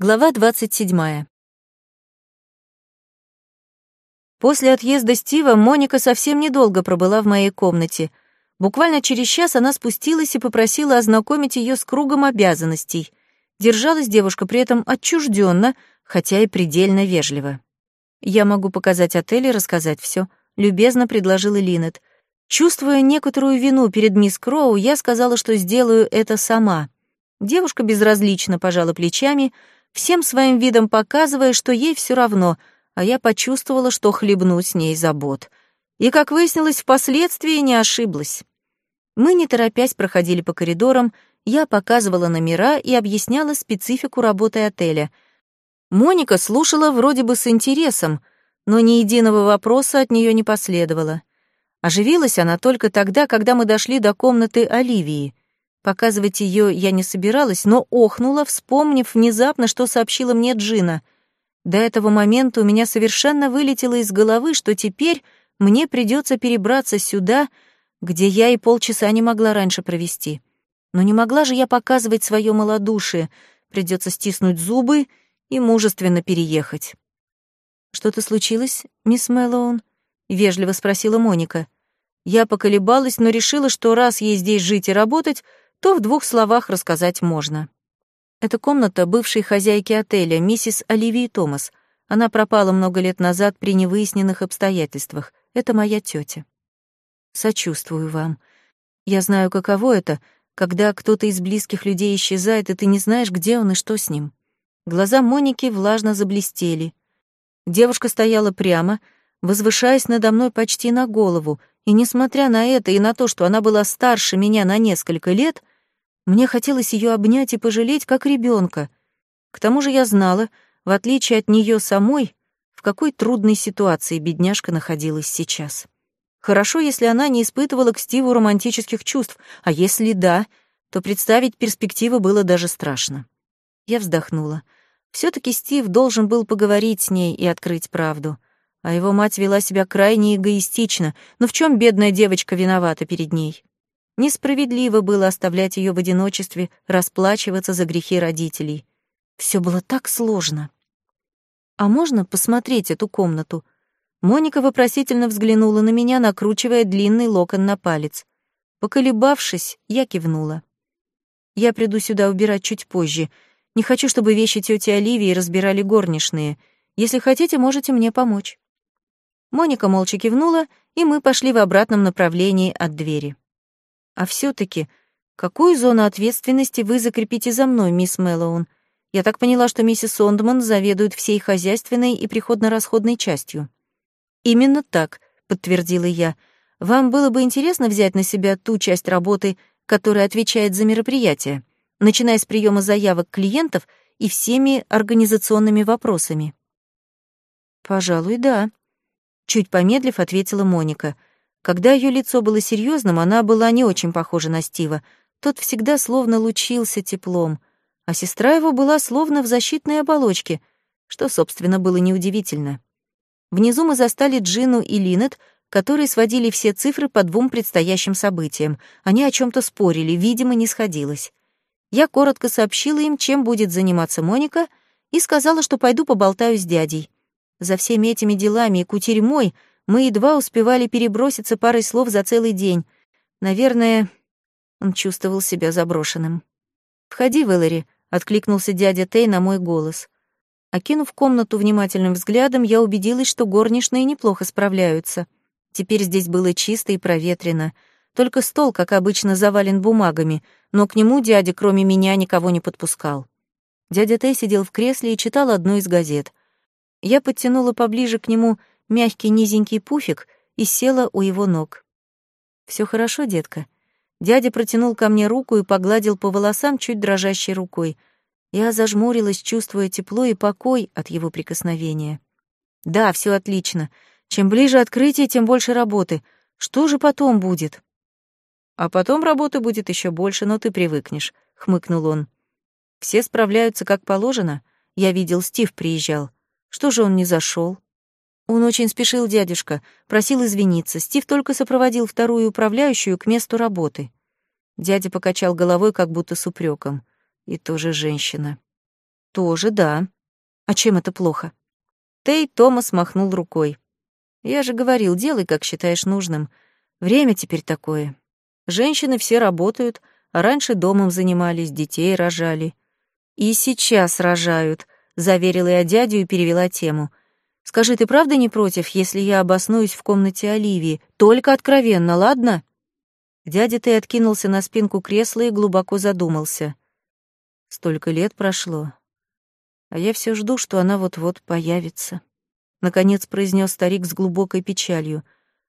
Глава 27. После отъезда Стива Моника совсем недолго пробыла в моей комнате. Буквально через час она спустилась и попросила ознакомить ее с кругом обязанностей. Держалась девушка при этом отчужденно, хотя и предельно вежливо. «Я могу показать отель и рассказать все, любезно предложила Линет. Чувствуя некоторую вину перед мисс Кроу, я сказала, что сделаю это сама. Девушка безразлично пожала плечами — всем своим видом показывая, что ей все равно, а я почувствовала, что хлебну с ней забот. И, как выяснилось, впоследствии не ошиблась. Мы, не торопясь, проходили по коридорам, я показывала номера и объясняла специфику работы отеля. Моника слушала вроде бы с интересом, но ни единого вопроса от нее не последовало. Оживилась она только тогда, когда мы дошли до комнаты Оливии. Показывать ее я не собиралась, но охнула, вспомнив внезапно, что сообщила мне Джина. До этого момента у меня совершенно вылетело из головы, что теперь мне придется перебраться сюда, где я и полчаса не могла раньше провести. Но не могла же я показывать свое малодушие, придется стиснуть зубы и мужественно переехать. «Что-то случилось, мисс Мэллоун?» — вежливо спросила Моника. Я поколебалась, но решила, что раз ей здесь жить и работать, то в двух словах рассказать можно. Это комната бывшей хозяйки отеля, миссис Оливии Томас. Она пропала много лет назад при невыясненных обстоятельствах. Это моя тетя. Сочувствую вам. Я знаю, каково это, когда кто-то из близких людей исчезает, и ты не знаешь, где он и что с ним. Глаза Моники влажно заблестели. Девушка стояла прямо, возвышаясь надо мной почти на голову, и несмотря на это и на то, что она была старше меня на несколько лет, мне хотелось ее обнять и пожалеть, как ребенка. К тому же я знала, в отличие от нее самой, в какой трудной ситуации бедняжка находилась сейчас. Хорошо, если она не испытывала к Стиву романтических чувств, а если да, то представить перспективу было даже страшно. Я вздохнула. все таки Стив должен был поговорить с ней и открыть правду. А его мать вела себя крайне эгоистично, но в чем бедная девочка виновата перед ней? Несправедливо было оставлять ее в одиночестве, расплачиваться за грехи родителей. Все было так сложно. «А можно посмотреть эту комнату?» Моника вопросительно взглянула на меня, накручивая длинный локон на палец. Поколебавшись, я кивнула. «Я приду сюда убирать чуть позже. Не хочу, чтобы вещи тети Оливии разбирали горничные. Если хотите, можете мне помочь». Моника молча кивнула, и мы пошли в обратном направлении от двери. А все таки какую зону ответственности вы закрепите за мной, мисс Мэллоун? Я так поняла, что миссис Сондман заведует всей хозяйственной и приходно-расходной частью. Именно так, подтвердила я. Вам было бы интересно взять на себя ту часть работы, которая отвечает за мероприятие, начиная с приема заявок клиентов и всеми организационными вопросами. Пожалуй, да. Чуть помедлив, ответила Моника — когда ее лицо было серьезным, она была не очень похожа на Стива. Тот всегда словно лучился теплом, а сестра его была словно в защитной оболочке, что, собственно, было неудивительно. Внизу мы застали Джину и Линет, которые сводили все цифры по двум предстоящим событиям. Они о чем то спорили, видимо, не сходилось. Я коротко сообщила им, чем будет заниматься Моника, и сказала, что пойду поболтаю с дядей. За всеми этими делами и кутерьмой — мы едва успевали переброситься парой слов за целый день. Наверное, он чувствовал себя заброшенным. «Входи, Вэллори», — откликнулся дядя Тей на мой голос. Окинув комнату внимательным взглядом, я убедилась, что горничные неплохо справляются. Теперь здесь было чисто и проветрено. Только стол, как обычно, завален бумагами, но к нему дядя, кроме меня, никого не подпускал. Дядя Тей сидел в кресле и читал одну из газет. Я подтянула поближе к нему мягкий низенький пуфик и села у его ног. Все хорошо, детка?» Дядя протянул ко мне руку и погладил по волосам чуть дрожащей рукой. Я зажмурилась, чувствуя тепло и покой от его прикосновения. «Да, все отлично. Чем ближе открытие, тем больше работы. Что же потом будет?» «А потом работы будет еще больше, но ты привыкнешь», — хмыкнул он. «Все справляются как положено. Я видел, Стив приезжал. Что же он не зашел? Он очень спешил, дядюшка, просил извиниться. Стив только сопроводил вторую управляющую к месту работы. Дядя покачал головой, как будто с упреком. И тоже женщина. Тоже да. А чем это плохо? Тей Томас махнул рукой. Я же говорил, делай, как считаешь нужным. Время теперь такое. Женщины все работают, а раньше домом занимались, детей рожали. И сейчас рожают, заверила я дядю и перевела тему. Скажи, ты правда не против, если я обоснуюсь в комнате Оливии? Только откровенно, ладно? Дядя Тей откинулся на спинку кресла и глубоко задумался. Столько лет прошло, а я все жду, что она вот-вот появится. Наконец произнес старик с глубокой печалью.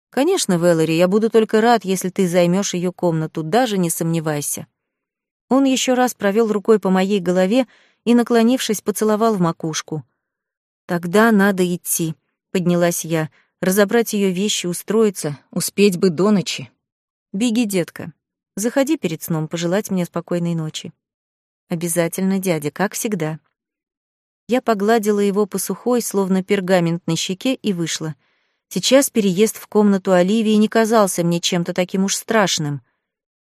Конечно, Вэллори, я буду только рад, если ты займешь ее комнату, даже не сомневайся. Он еще раз провел рукой по моей голове и, наклонившись, поцеловал в макушку. Тогда надо идти, поднялась я, разобрать ее вещи, устроиться, успеть бы до ночи. Беги, детка. Заходи перед сном пожелать мне спокойной ночи. Обязательно, дядя, как всегда. Я погладила его по сухой, словно пергаментной щеке, и вышла. Сейчас переезд в комнату Оливии не казался мне чем-то таким уж страшным.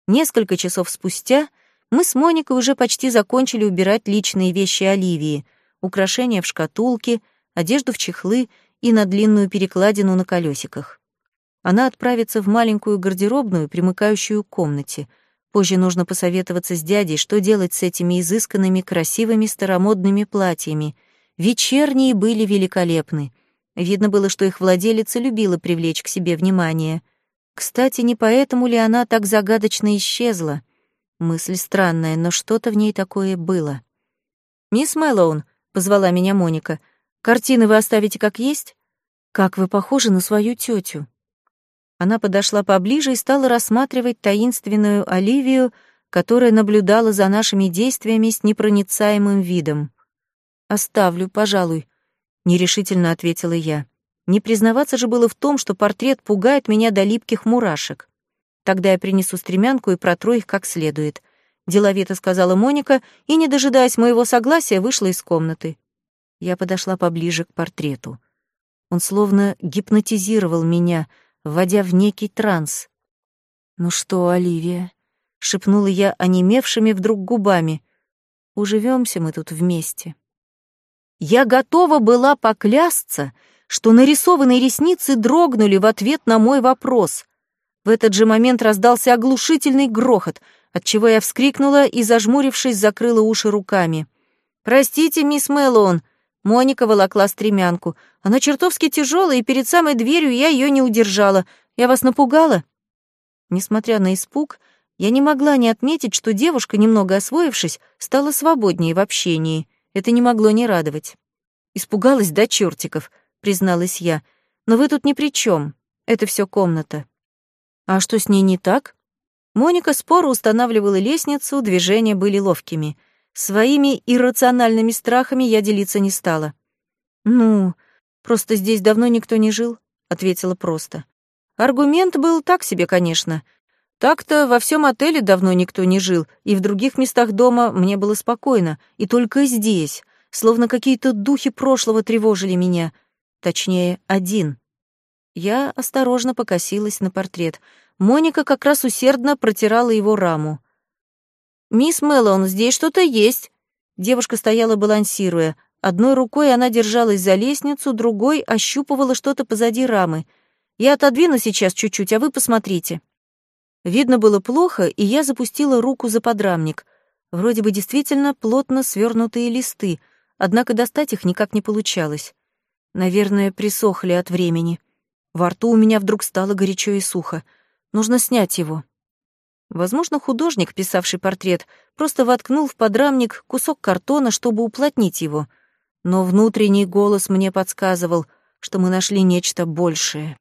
Несколько часов спустя мы с Моникой уже почти закончили убирать личные вещи Оливии, украшения в шкатулке, одежду в чехлы и на длинную перекладину на колесиках. Она отправится в маленькую гардеробную, примыкающую к комнате — Позже нужно посоветоваться с дядей, что делать с этими изысканными, красивыми старомодными платьями. Вечерние были великолепны. Видно было, что их владелица любила привлечь к себе внимание. Кстати, не поэтому ли она так загадочно исчезла? Мысль странная, но что-то в ней такое было. «Мисс Мэллоун», — позвала меня Моника, — «картины вы оставите как есть? Как вы похожи на свою тетю. Она подошла поближе и стала рассматривать таинственную Оливию, которая наблюдала за нашими действиями с непроницаемым видом. «Оставлю, пожалуй», — нерешительно ответила я. Не признаваться же было в том, что портрет пугает меня до липких мурашек. Тогда я принесу стремянку и протру их как следует. Деловито сказала Моника и, не дожидаясь моего согласия, вышла из комнаты. Я подошла поближе к портрету. Он словно гипнотизировал меня — вводя в некий транс. «Ну что, Оливия?» — шепнула я онемевшими вдруг губами. «Уживемся мы тут вместе». Я готова была поклясться, что нарисованные ресницы дрогнули в ответ на мой вопрос. В этот же момент раздался оглушительный грохот, отчего я вскрикнула и, зажмурившись, закрыла уши руками. «Простите, мисс Мэллоун», Моника волокла стремянку. Она чертовски тяжелая, и перед самой дверью я ее не удержала. Я вас напугала? Несмотря на испуг, я не могла не отметить, что девушка, немного освоившись, стала свободнее в общении. Это не могло не радовать. Испугалась до чертиков, призналась я. Но вы тут ни при чем. Это все комната. А что с ней не так? Моника споро устанавливала лестницу, движения были ловкими — Своими иррациональными страхами я делиться не стала. «Ну, просто здесь давно никто не жил», — ответила просто. Аргумент был так себе, конечно. Так-то во всем отеле давно никто не жил, и в других местах дома мне было спокойно, и только здесь, словно какие-то духи прошлого тревожили меня. Точнее, один. Я осторожно покосилась на портрет. Моника как раз усердно протирала его раму. «Мисс Мэллоун, здесь что-то есть». Девушка стояла, балансируя. Одной рукой она держалась за лестницу, другой ощупывала что-то позади рамы. «Я отодвину сейчас чуть-чуть, а вы посмотрите». Видно было плохо, и я запустила руку за подрамник. Вроде бы действительно плотно свернутые листы, однако достать их никак не получалось. Наверное, присохли от времени. Во рту у меня вдруг стало горячо и сухо. Нужно снять его. Возможно, художник, писавший портрет, просто воткнул в подрамник кусок картона, чтобы уплотнить его. Но внутренний голос мне подсказывал, что мы нашли нечто большее.